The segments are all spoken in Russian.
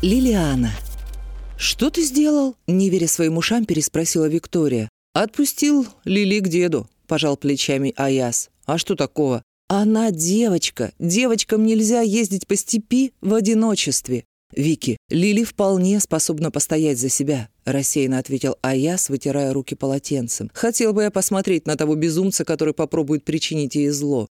Лилиана. «Что ты сделал?» — не веря своим ушам, переспросила Виктория. «Отпустил Лили к деду», — пожал плечами Аяс. «А что такого?» «Она девочка. Девочкам нельзя ездить по степи в одиночестве». «Вики, Лили вполне способна постоять за себя», — рассеянно ответил Аяс, вытирая руки полотенцем. «Хотел бы я посмотреть на того безумца, который попробует причинить ей зло.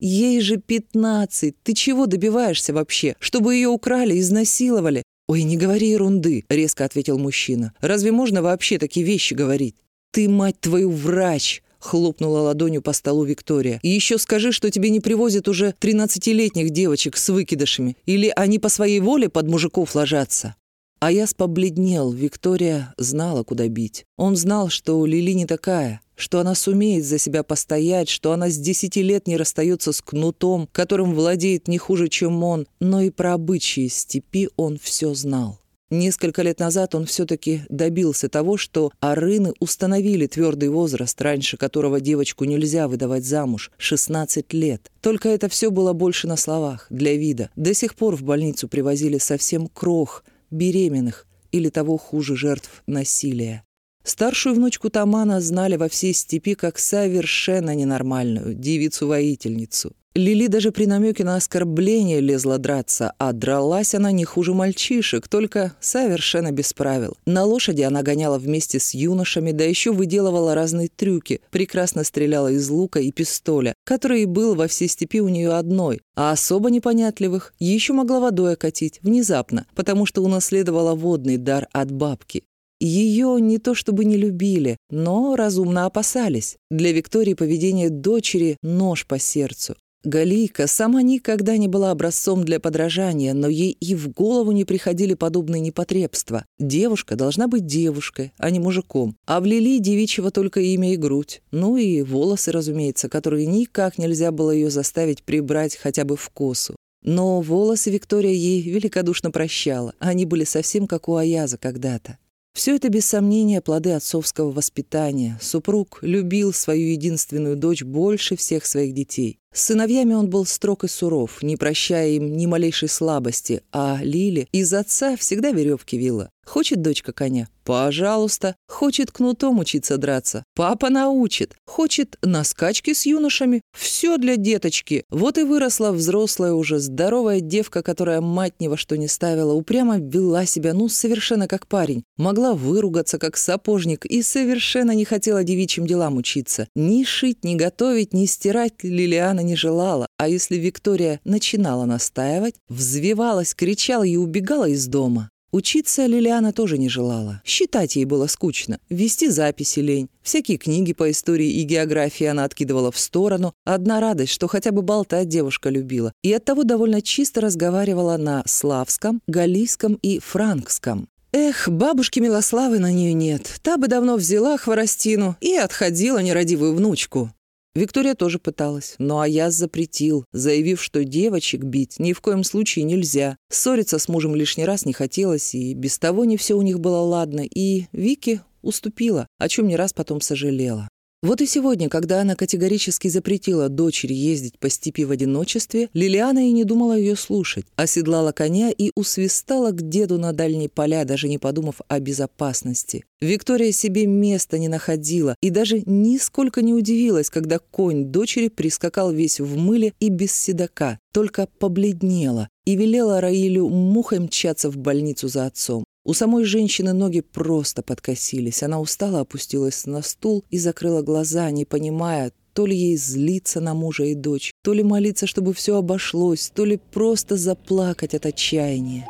Ей же пятнадцать. Ты чего добиваешься вообще? Чтобы ее украли, изнасиловали? Ой, не говори ерунды, резко ответил мужчина. Разве можно вообще такие вещи говорить? Ты, мать твою, врач. Хлопнула ладонью по столу Виктория. «И еще скажи, что тебе не привозят уже тринадцатилетних девочек с выкидышами. Или они по своей воле под мужиков ложатся?» А я побледнел. Виктория знала, куда бить. Он знал, что Лили не такая что она сумеет за себя постоять, что она с десяти лет не расстается с кнутом, которым владеет не хуже, чем он, но и про обычаи степи он все знал. Несколько лет назад он все-таки добился того, что арыны установили твердый возраст, раньше которого девочку нельзя выдавать замуж – 16 лет. Только это все было больше на словах, для вида. До сих пор в больницу привозили совсем крох, беременных или того хуже жертв насилия. Старшую внучку Тамана знали во всей степи как совершенно ненормальную девицу-воительницу. Лили даже при намеке на оскорбление лезла драться, а дралась она не хуже мальчишек, только совершенно без правил. На лошади она гоняла вместе с юношами, да еще выделывала разные трюки, прекрасно стреляла из лука и пистоля, который был во всей степи у нее одной, а особо непонятливых еще могла водой окатить, внезапно, потому что унаследовала водный дар от бабки. Ее не то чтобы не любили, но разумно опасались. Для Виктории поведение дочери — нож по сердцу. Галийка сама никогда не была образцом для подражания, но ей и в голову не приходили подобные непотребства. Девушка должна быть девушкой, а не мужиком. А в Лили девичьего только имя и грудь. Ну и волосы, разумеется, которые никак нельзя было ее заставить прибрать хотя бы в косу. Но волосы Виктория ей великодушно прощала. Они были совсем как у Аяза когда-то. Все это, без сомнения, плоды отцовского воспитания. Супруг любил свою единственную дочь больше всех своих детей. С сыновьями он был строг и суров, не прощая им ни малейшей слабости, а Лиле из отца всегда веревки вила. Хочет дочка коня? Пожалуйста. Хочет кнутом учиться драться? Папа научит. Хочет на скачки с юношами? Все для деточки. Вот и выросла взрослая уже, здоровая девка, которая мать ни во что не ставила, упрямо вела себя, ну, совершенно как парень. Могла выругаться, как сапожник, и совершенно не хотела девичьим делам учиться. Ни шить, ни готовить, ни стирать Лилиана не желала. А если Виктория начинала настаивать, взвивалась, кричала и убегала из дома. Учиться Лилиана тоже не желала. Считать ей было скучно. Вести записи лень. Всякие книги по истории и географии она откидывала в сторону. Одна радость, что хотя бы болтать девушка любила. И оттого довольно чисто разговаривала на славском, галийском и франкском. Эх, бабушки Милославы на нее нет. Та бы давно взяла хворостину и отходила нерадивую внучку. Виктория тоже пыталась, но Аяз запретил, заявив, что девочек бить ни в коем случае нельзя. Ссориться с мужем лишний раз не хотелось, и без того не все у них было ладно, и Вики уступила, о чем не раз потом сожалела. Вот и сегодня, когда она категорически запретила дочери ездить по степи в одиночестве, Лилиана и не думала ее слушать, оседлала коня и усвистала к деду на дальние поля, даже не подумав о безопасности. Виктория себе места не находила и даже нисколько не удивилась, когда конь дочери прискакал весь в мыле и без седока, только побледнела и велела Раилю мухой мчаться в больницу за отцом. У самой женщины ноги просто подкосились. Она устало опустилась на стул и закрыла глаза, не понимая, то ли ей злиться на мужа и дочь, то ли молиться, чтобы все обошлось, то ли просто заплакать от отчаяния.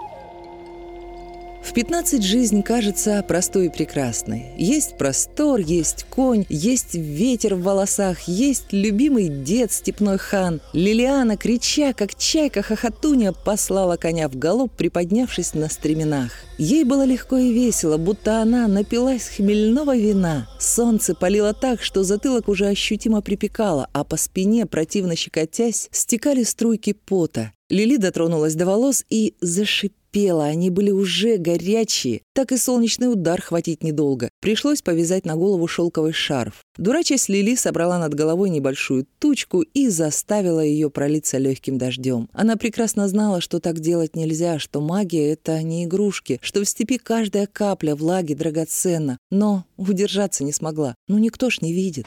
В 15 жизнь кажется простой и прекрасной. Есть простор, есть конь, есть ветер в волосах, есть любимый дед степной хан. Лилиана, крича, как чайка-хохотуня, послала коня в галоп, приподнявшись на стременах. Ей было легко и весело, будто она напилась хмельного вина. Солнце палило так, что затылок уже ощутимо припекало, а по спине, противно щекотясь, стекали струйки пота. Лили дотронулась до волос и зашипела успела, они были уже горячие. Так и солнечный удар хватить недолго. Пришлось повязать на голову шелковый шарф. Дурачась Лили собрала над головой небольшую тучку и заставила ее пролиться легким дождем. Она прекрасно знала, что так делать нельзя, что магия — это не игрушки, что в степи каждая капля влаги драгоценна. Но удержаться не смогла. Ну никто ж не видит.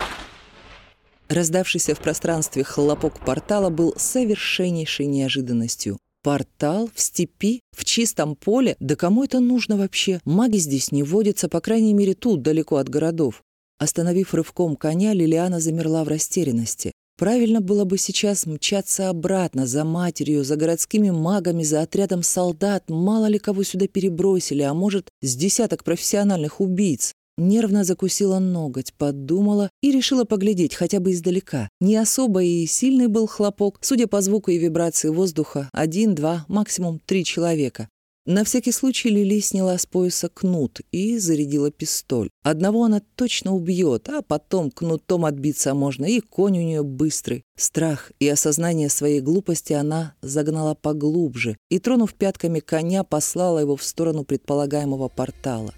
Раздавшийся в пространстве хлопок портала был совершеннейшей неожиданностью. Портал в степи, в чистом поле? Да кому это нужно вообще? Маги здесь не водятся, по крайней мере, тут, далеко от городов. Остановив рывком коня, Лилиана замерла в растерянности. Правильно было бы сейчас мчаться обратно, за матерью, за городскими магами, за отрядом солдат. Мало ли кого сюда перебросили, а может, с десяток профессиональных убийц. Нервно закусила ноготь, подумала и решила поглядеть хотя бы издалека. Не особо и сильный был хлопок, судя по звуку и вибрации воздуха, один, два, максимум три человека. На всякий случай Лили сняла с пояса кнут и зарядила пистоль. Одного она точно убьет, а потом кнутом отбиться можно, и конь у нее быстрый. Страх и осознание своей глупости она загнала поглубже и, тронув пятками коня, послала его в сторону предполагаемого портала.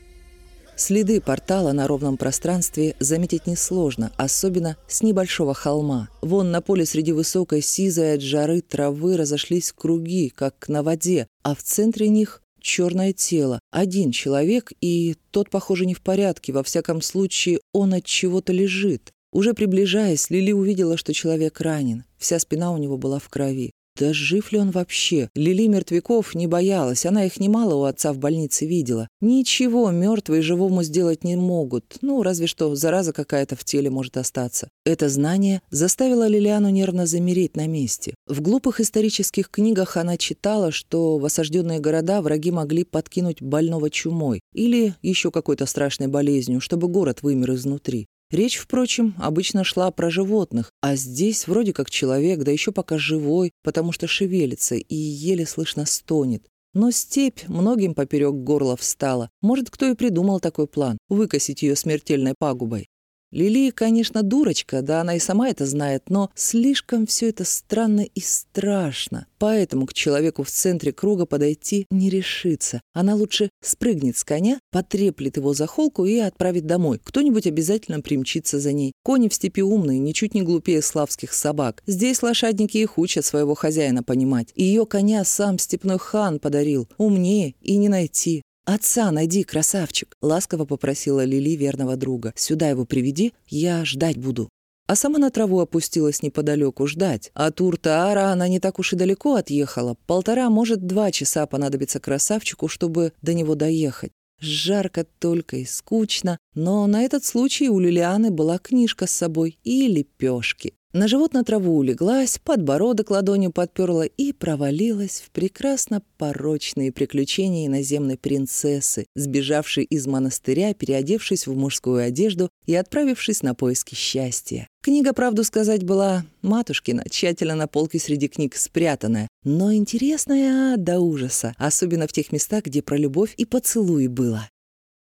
Следы портала на ровном пространстве заметить несложно, особенно с небольшого холма. Вон на поле среди высокой сизой от жары травы разошлись круги, как на воде, а в центре них черное тело. Один человек, и тот, похоже, не в порядке. Во всяком случае, он от чего-то лежит. Уже приближаясь, Лили увидела, что человек ранен. Вся спина у него была в крови. Да жив ли он вообще? Лили мертвяков не боялась, она их немало у отца в больнице видела. Ничего мертвые живому сделать не могут, ну, разве что зараза какая-то в теле может остаться. Это знание заставило Лилиану нервно замереть на месте. В глупых исторических книгах она читала, что в осажденные города враги могли подкинуть больного чумой или еще какой-то страшной болезнью, чтобы город вымер изнутри. Речь, впрочем, обычно шла про животных, а здесь вроде как человек, да еще пока живой, потому что шевелится и еле слышно стонет. Но степь многим поперек горла встала. Может, кто и придумал такой план — выкосить ее смертельной пагубой. Лили, конечно, дурочка, да она и сама это знает, но слишком все это странно и страшно. Поэтому к человеку в центре круга подойти не решится. Она лучше спрыгнет с коня, потреплет его за холку и отправит домой. Кто-нибудь обязательно примчится за ней. Кони в степи умные, ничуть не глупее славских собак. Здесь лошадники их учат своего хозяина понимать. Ее коня сам степной хан подарил. Умнее и не найти. «Отца найди, красавчик!» — ласково попросила Лили верного друга. «Сюда его приведи, я ждать буду». А сама на траву опустилась неподалеку ждать. От Уртаара она не так уж и далеко отъехала. Полтора, может, два часа понадобится красавчику, чтобы до него доехать. Жарко только и скучно, но на этот случай у Лилианы была книжка с собой и лепешки. На живот на траву улеглась, подбородок ладонью подперла и провалилась в прекрасно порочные приключения иноземной принцессы, сбежавшей из монастыря, переодевшись в мужскую одежду и отправившись на поиски счастья. Книга, правду сказать, была матушкина, тщательно на полке среди книг спрятанная, но интересная до ужаса, особенно в тех местах, где про любовь и поцелуи было.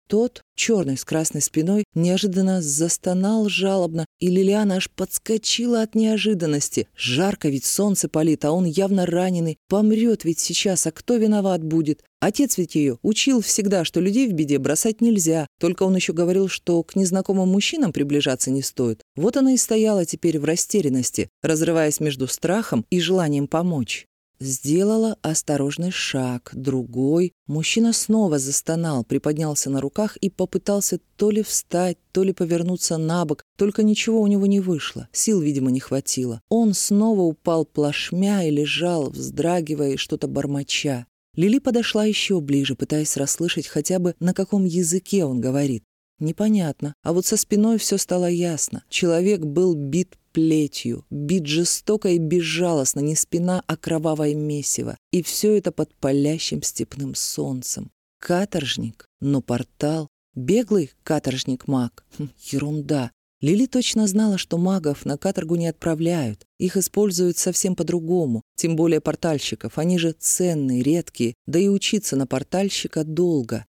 Тот, черный с красной спиной, неожиданно застонал жалобно, и Лилиана аж подскочила от неожиданности. Жарко ведь солнце палит, а он явно раненый. Помрет ведь сейчас, а кто виноват будет? Отец ведь ее учил всегда, что людей в беде бросать нельзя. Только он еще говорил, что к незнакомым мужчинам приближаться не стоит. Вот она и стояла теперь в растерянности, разрываясь между страхом и желанием помочь. Сделала осторожный шаг, другой. Мужчина снова застонал, приподнялся на руках и попытался то ли встать, то ли повернуться на бок, только ничего у него не вышло, сил, видимо, не хватило. Он снова упал плашмя и лежал, вздрагивая и что-то бормоча. Лили подошла еще ближе, пытаясь расслышать хотя бы, на каком языке он говорит. Непонятно, а вот со спиной все стало ясно. Человек был бит плетью, бит жестоко и безжалостно, не спина, а кровавое месиво. И все это под палящим степным солнцем. Каторжник, но портал. Беглый каторжник-маг. Хм, ерунда. Лили точно знала, что магов на каторгу не отправляют. Их используют совсем по-другому, тем более портальщиков. Они же ценные, редкие, да и учиться на портальщика долго.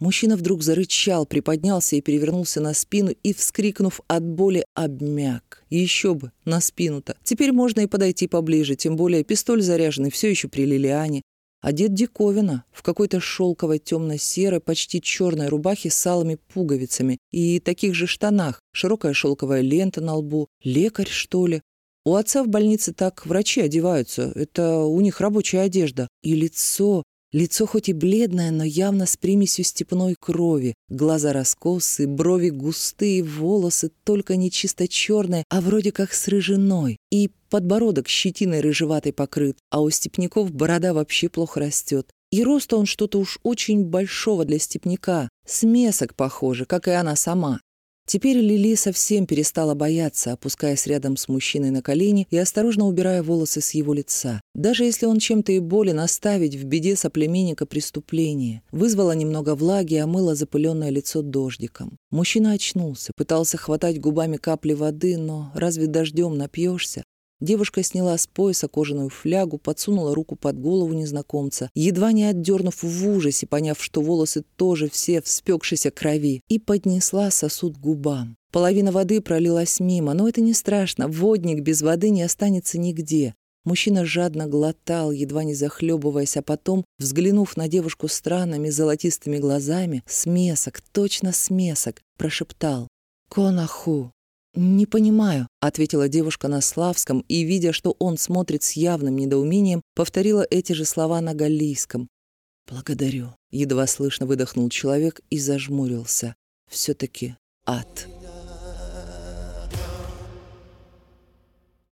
Мужчина вдруг зарычал, приподнялся и перевернулся на спину и, вскрикнув от боли, обмяк. Еще бы, на спину-то. Теперь можно и подойти поближе, тем более пистоль заряженный все еще при Лилиане. Одет диковина, в какой-то шелковой темно-серой, почти черной рубахе с алыми пуговицами и таких же штанах, широкая шелковая лента на лбу. Лекарь, что ли? У отца в больнице так врачи одеваются, это у них рабочая одежда. И лицо, лицо хоть и бледное, но явно с примесью степной крови. Глаза раскосы, брови густые, волосы только не чисто черные, а вроде как с рыжиной. И подбородок щетиной рыжеватой покрыт, а у степняков борода вообще плохо растет. И роста он что-то уж очень большого для степняка. Смесок, похоже, как и она сама. Теперь Лили совсем перестала бояться, опускаясь рядом с мужчиной на колени и осторожно убирая волосы с его лица. Даже если он чем-то и болен, оставить в беде соплеменника преступление. Вызвала немного влаги и омыла запыленное лицо дождиком. Мужчина очнулся, пытался хватать губами капли воды, но разве дождем напьешься? Девушка сняла с пояса кожаную флягу, подсунула руку под голову незнакомца, едва не отдернув в ужасе, поняв, что волосы тоже все в спекшейся крови, и поднесла сосуд к губам. Половина воды пролилась мимо, но это не страшно, водник без воды не останется нигде. Мужчина жадно глотал, едва не захлебываясь, а потом, взглянув на девушку странными золотистыми глазами, смесок, точно смесок, прошептал «Конаху». «Не понимаю», — ответила девушка на славском и, видя, что он смотрит с явным недоумением, повторила эти же слова на галлийском. «Благодарю», — едва слышно выдохнул человек и зажмурился. «Все-таки ад».